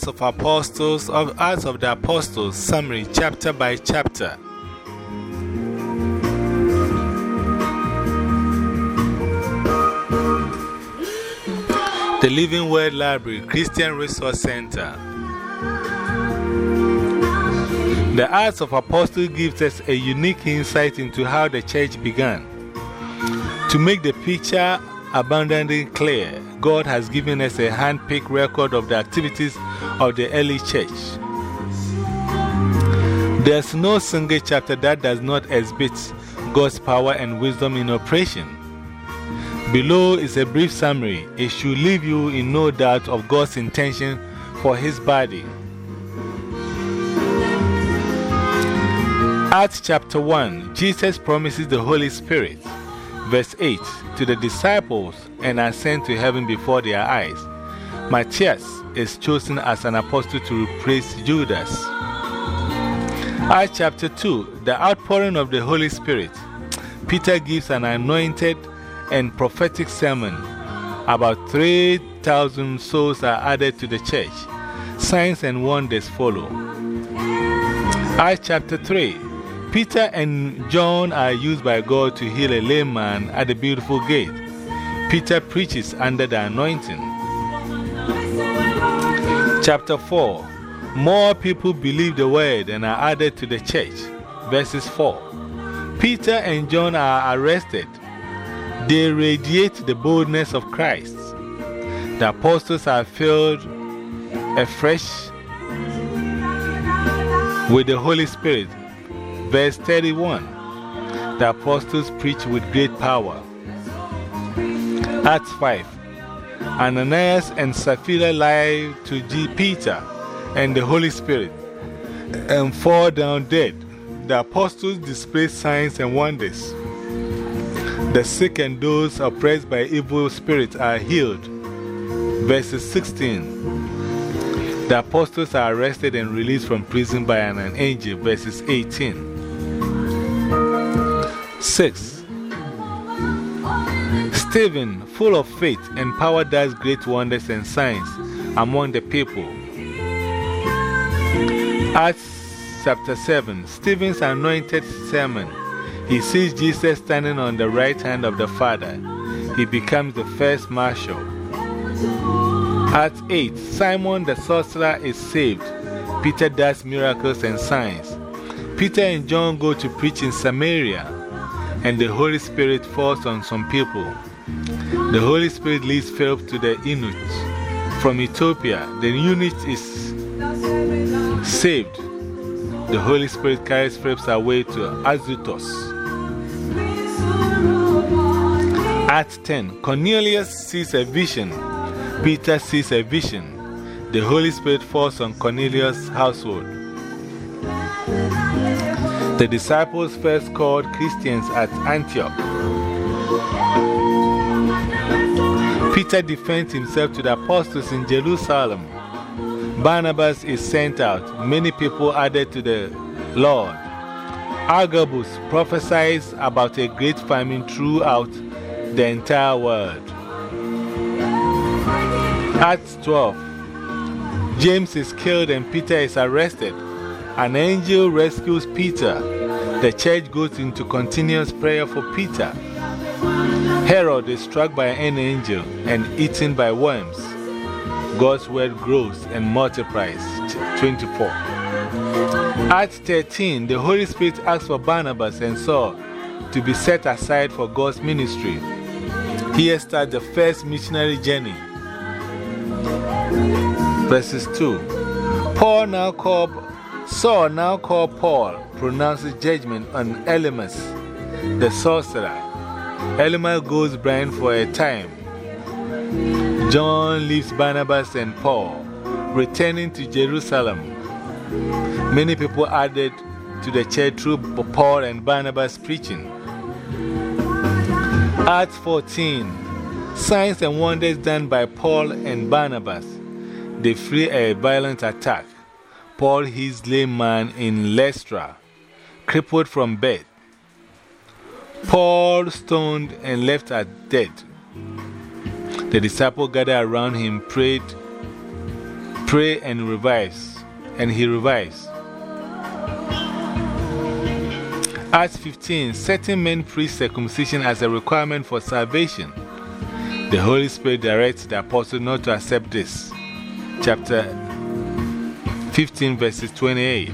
Acts of Apostles of Acts of the Apostles summary chapter by chapter. The Living Word Library Christian Resource Center. The Acts of Apostles gives us a unique insight into how the church began. To make the picture abundantly clear, God has given us a hand picked record of the activities of the early church. There's no single chapter that does not exhibit God's power and wisdom in operation. Below is a brief summary. It should leave you in no doubt of God's intention for His body. Acts chapter 1 Jesus promises the Holy Spirit. Verse 8 To the disciples and ascend to heaven before their eyes. Matthias is chosen as an apostle to replace Judas. Acts chapter 2 The outpouring of the Holy Spirit. Peter gives an anointed and prophetic sermon. About 3,000 souls are added to the church. Signs and wonders follow. Acts chapter 3 Peter and John are used by God to heal a lame man at the beautiful gate. Peter preaches under the anointing. Chapter 4 More people believe the word and are added to the church. Verses 4 Peter and John are arrested. They radiate the boldness of Christ. The apostles are filled afresh with the Holy Spirit. Verse 31 The apostles preach with great power. Acts 5 Ananias and Sapphira lie to G. Peter and the Holy Spirit and fall down dead. The apostles display signs and wonders. The sick and those oppressed by evil spirits are healed. Verses 16 The apostles are arrested and released from prison by an angel. Verses 18 6 Stephen, full of faith and power, does great wonders and signs among the people. Acts chapter 7 Stephen's anointed sermon. He sees Jesus standing on the right hand of the Father. He becomes the first marshal. Acts 8 Simon the sorcerer is saved. Peter does miracles and signs. Peter and John go to preach in Samaria, and the Holy Spirit falls on some people. The Holy Spirit leads Philip to the eunuch from Ethiopia. The eunuch is saved. The Holy Spirit carries Philip away to Azotus. At 10 Cornelius sees a vision. Peter sees a vision. The Holy Spirit falls on Cornelius' household. The disciples first called Christians at Antioch. Peter defends himself to the apostles in Jerusalem. Barnabas is sent out, many people added to the Lord. Agabus prophesies about a great famine throughout the entire world. Acts 12 James is killed and Peter is arrested. An angel rescues Peter. The church goes into continuous prayer for Peter. Herod is struck by an angel and eaten by worms. God's word grows and multiplies. 24. Acts 13 The Holy Spirit asks for Barnabas and Saul to be set aside for God's ministry. Here starts the first missionary journey. Verses 2 Paul now called Saul now called Paul pronounces judgment on Elymas, the sorcerer. Elymas goes blind for a time. John leaves Barnabas and Paul, returning to Jerusalem. Many people added to the church through Paul and Barnabas preaching. Acts 14 Signs and wonders done by Paul and Barnabas. They flee a violent attack. Paul heals lame man in Lystra, crippled from bed. Paul stoned and left at dead. The disciple gathered around him, prayed, Pray and revives, and he revives. Acts 15 Certain men preach circumcision as a requirement for salvation. The Holy Spirit directs the apostle not to accept this. Chapter 15, verses 28.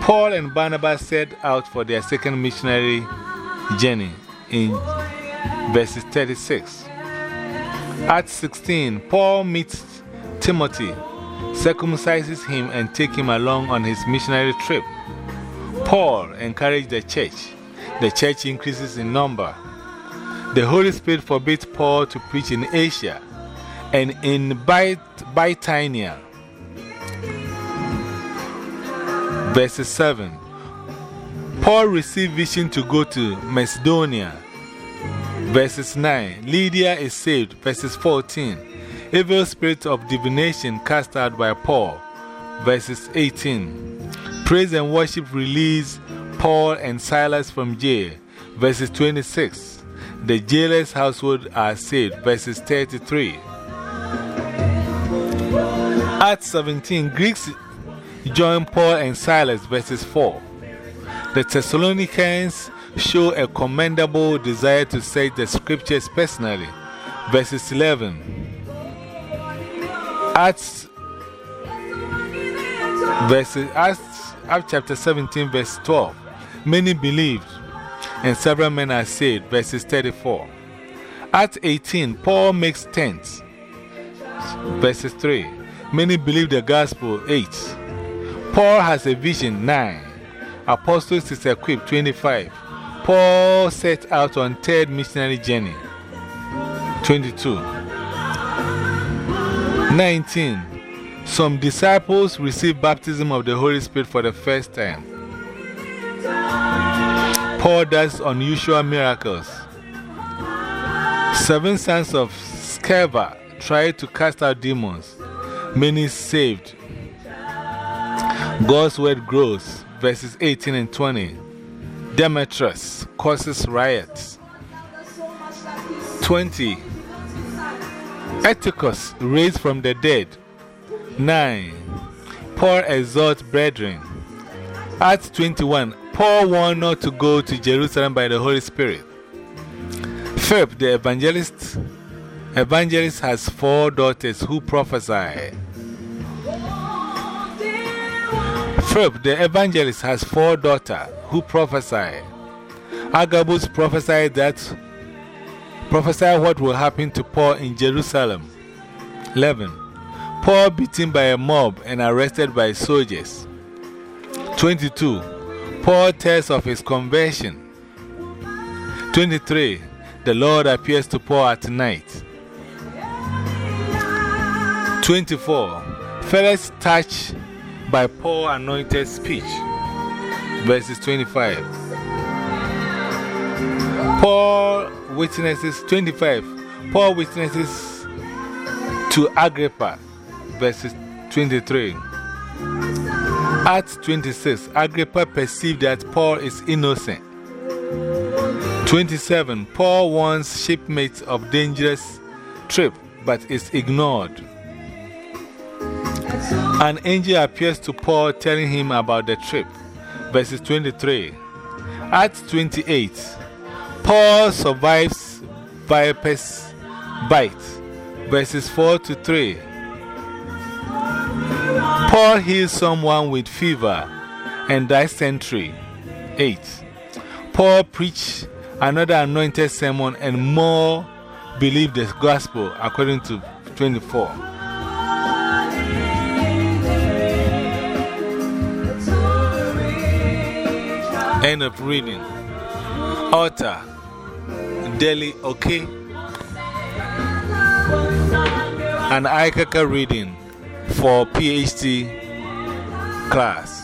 Paul and Barnabas set out for their second missionary journey in verses 36. Acts 16 Paul meets Timothy, circumcises him, and takes him along on his missionary trip. Paul encouraged the church. The church increases in number. The Holy Spirit forbids Paul to preach in Asia and in Bithynia. Verse 7 Paul received vision to go to Macedonia. Verses 9 Lydia is saved. Verses 14 Evil spirit of divination cast out by Paul. Verses 18 Praise and worship release Paul and Silas from jail. Verses 26. The jailer's household are saved. Verses 33. Acts 17. Greeks join Paul and Silas. Verses 4. The Thessalonians show a commendable desire to search the scriptures personally. Verses 11. Acts, verses, Acts Acts chapter 17, verse 12. Many believed, and several men are saved. Verses 34. Acts 18, Paul makes tents. Verses 3. Many believe the gospel. 8. Paul has a vision. 9. Apostles is equipped. 25. Paul set out on third missionary journey. 22. 19. Some disciples receive baptism of the Holy Spirit for the first time. Paul does unusual miracles. Seven sons of Sceva try to cast out demons, many saved. God's word grows, verses 18 and 20. Demetrius causes riots. 20. Eutychus raised from the dead. 9. Paul exhorts brethren. Acts 21. Paul warned not to go to Jerusalem by the Holy Spirit. Philip, the evangelist, evangelist has four daughters who prophesy. Philip, the evangelist, has four daughters who prophesy. Agabus prophesied that prophesy what will happen to Paul in Jerusalem. 11. Paul beaten by a mob and arrested by soldiers. 22. Paul tells of his conversion. 23. The Lord appears to Paul at night. 24. Felix touched by Paul anointed speech. Verses 25. Paul witnesses 25. Paul witnesses to Agrippa verses 23. Acts 26 Agrippa perceived that Paul is innocent. 27 Paul warns shipmates of dangerous trip but is ignored. An angel appears to Paul telling him about the trip. Verses 23. Acts 28 Paul survives viper's bite. Verses 4 to 3. Paul heals someone with fever and dies dysentery. 8. Paul preached another anointed sermon and more believed the gospel according to 24. End of reading. Author Delhi Okay. An Aikaka reading for PhD class.